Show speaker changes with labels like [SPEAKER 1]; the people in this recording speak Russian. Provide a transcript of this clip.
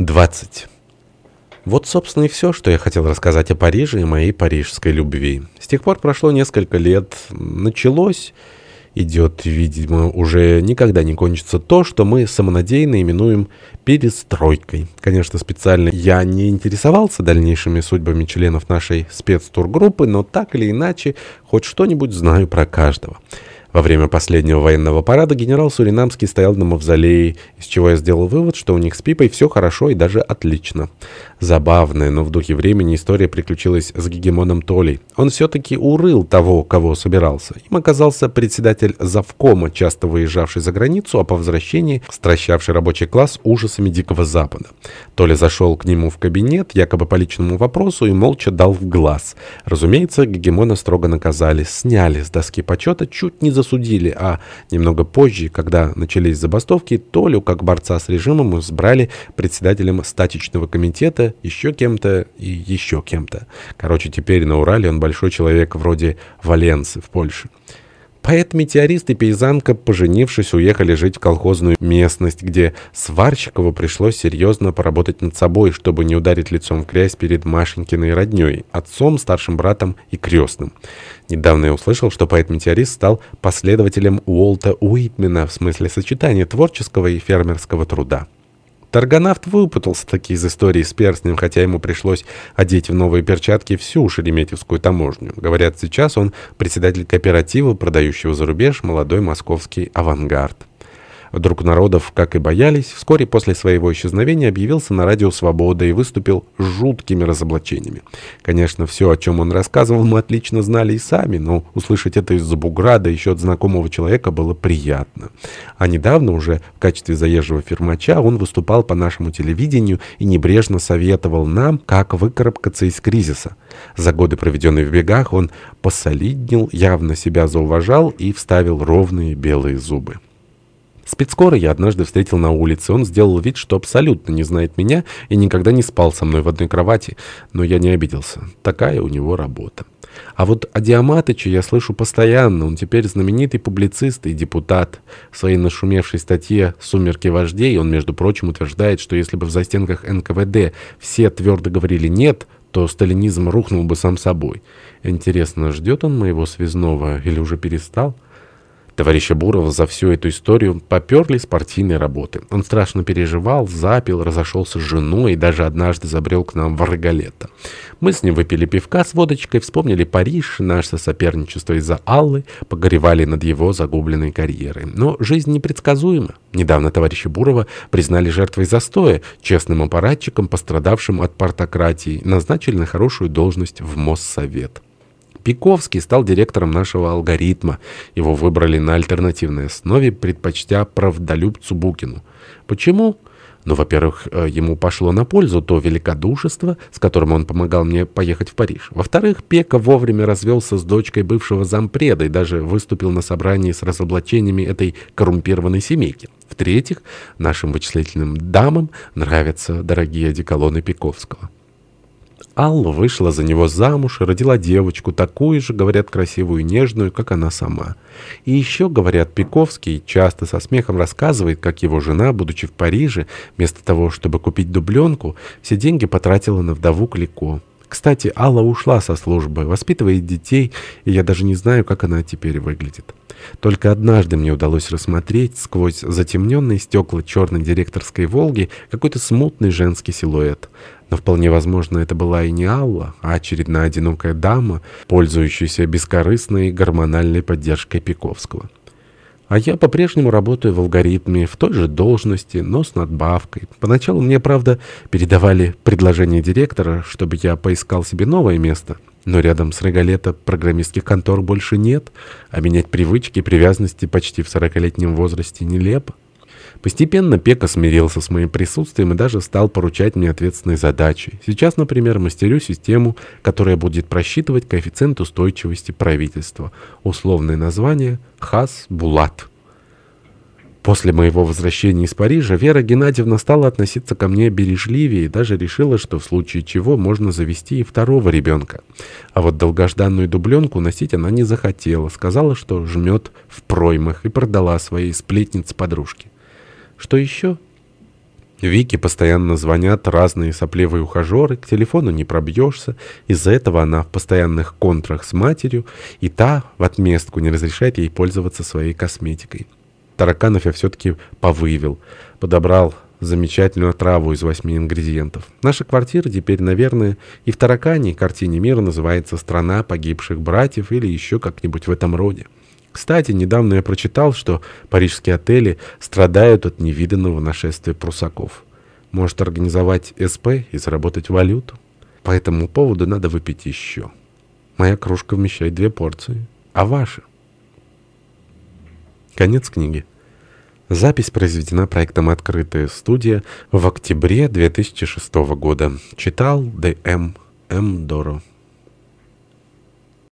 [SPEAKER 1] 20. Вот, собственно, и все, что я хотел рассказать о Париже и моей парижской любви. С тех пор прошло несколько лет. Началось, идет, видимо, уже никогда не кончится то, что мы самонадеянно именуем перестройкой. Конечно, специально я не интересовался дальнейшими судьбами членов нашей спецтургруппы, но так или иначе, хоть что-нибудь знаю про каждого. Во время последнего военного парада генерал Суринамский стоял на мавзолее, из чего я сделал вывод, что у них с Пипой все хорошо и даже отлично. Забавная, но в духе времени история приключилась с гегемоном Толей. Он все-таки урыл того, кого собирался. Им оказался председатель завкома, часто выезжавший за границу, а по возвращении стращавший рабочий класс ужасами Дикого Запада. Толя зашел к нему в кабинет, якобы по личному вопросу, и молча дал в глаз. Разумеется, гегемона строго наказали, сняли с доски почета, чуть не засудили, а немного позже, когда начались забастовки, Толю, как борца с режимом, избрали председателем статичного комитета еще кем-то и еще кем-то. Короче, теперь на Урале он большой человек вроде Валенсы в Польше. Поэт-метеорист и пейзанка, поженившись, уехали жить в колхозную местность, где Сварщикову пришлось серьезно поработать над собой, чтобы не ударить лицом в грязь перед Машенькиной родней, отцом, старшим братом и крестным. Недавно я услышал, что поэт-метеорист стал последователем Уолта Уитмена в смысле сочетания творческого и фермерского труда. Торгонавт выпутался таки из истории с перстнем, хотя ему пришлось одеть в новые перчатки всю шереметьевскую таможню. Говорят, сейчас он председатель кооператива, продающего за рубеж молодой московский авангард. Вдруг народов, как и боялись, вскоре после своего исчезновения объявился на радио «Свобода» и выступил с жуткими разоблачениями. Конечно, все, о чем он рассказывал, мы отлично знали и сами, но услышать это из-за бугра, еще от знакомого человека, было приятно. А недавно уже в качестве заезжего фирмача он выступал по нашему телевидению и небрежно советовал нам, как выкарабкаться из кризиса. За годы, проведенные в бегах, он посолиднил, явно себя зауважал и вставил ровные белые зубы. Спецкора я однажды встретил на улице. Он сделал вид, что абсолютно не знает меня и никогда не спал со мной в одной кровати. Но я не обиделся. Такая у него работа. А вот о Диаматыче я слышу постоянно. Он теперь знаменитый публицист и депутат. В своей нашумевшей статье «Сумерки вождей» он, между прочим, утверждает, что если бы в застенках НКВД все твердо говорили «нет», то сталинизм рухнул бы сам собой. Интересно, ждет он моего связного или уже перестал? Товарища Бурова за всю эту историю поперли спортивные работы. Он страшно переживал, запил, разошелся с женой и даже однажды забрел к нам в Арголетто. Мы с ним выпили пивка с водочкой, вспомнили Париж, наше соперничество из-за Аллы, погоревали над его загубленной карьерой. Но жизнь непредсказуема. Недавно товарища Бурова признали жертвой застоя, честным аппаратчиком, пострадавшим от партократии, назначили на хорошую должность в Моссовет. Пиковский стал директором нашего алгоритма. Его выбрали на альтернативной основе, предпочтя правдолюбцу Букину. Почему? Ну, во-первых, э, ему пошло на пользу то великодушество, с которым он помогал мне поехать в Париж. Во-вторых, Пека вовремя развелся с дочкой бывшего зампреда и даже выступил на собрании с разоблачениями этой коррумпированной семейки. В-третьих, нашим вычислительным дамам нравятся дорогие одеколоны Пиковского. Алла вышла за него замуж и родила девочку, такую же, говорят, красивую и нежную, как она сама. И еще, говорят, Пиковский часто со смехом рассказывает, как его жена, будучи в Париже, вместо того, чтобы купить дубленку, все деньги потратила на вдову Клико. Кстати, Алла ушла со службы, воспитывает детей, и я даже не знаю, как она теперь выглядит. Только однажды мне удалось рассмотреть сквозь затемненные стекла черной директорской «Волги» какой-то смутный женский силуэт. Но вполне возможно, это была и не Алла, а очередная одинокая дама, пользующаяся бескорыстной гормональной поддержкой Пиковского. А я по-прежнему работаю в алгоритме, в той же должности, но с надбавкой. Поначалу мне, правда, передавали предложение директора, чтобы я поискал себе новое место. Но рядом с Регалета программистских контор больше нет, а менять привычки и привязанности почти в сорокалетнем возрасте нелепо. Постепенно Пека смирился с моим присутствием и даже стал поручать мне ответственные задачи. Сейчас, например, мастерю систему, которая будет просчитывать коэффициент устойчивости правительства. Условное название «Хас-Булат». После моего возвращения из Парижа Вера Геннадьевна стала относиться ко мне бережливее и даже решила, что в случае чего можно завести и второго ребенка. А вот долгожданную дубленку носить она не захотела, сказала, что жмет в проймах и продала своей сплетнице подружке. Что еще? Вике постоянно звонят разные сопливые ухажеры, к телефону не пробьешься. Из-за этого она в постоянных контрах с матерью, и та в отместку не разрешает ей пользоваться своей косметикой. Тараканов я все-таки повывел, подобрал замечательную траву из восьми ингредиентов. Наша квартира теперь, наверное, и в таракане картине мира называется «Страна погибших братьев» или еще как-нибудь в этом роде. Кстати, недавно я прочитал, что парижские отели страдают от невиданного нашествия прусаков. Может организовать СП и заработать валюту? По этому поводу надо выпить еще. Моя кружка вмещает две порции. А ваша? Конец книги. Запись произведена проектом «Открытая студия» в октябре 2006 года. Читал Д.М. М. Доро.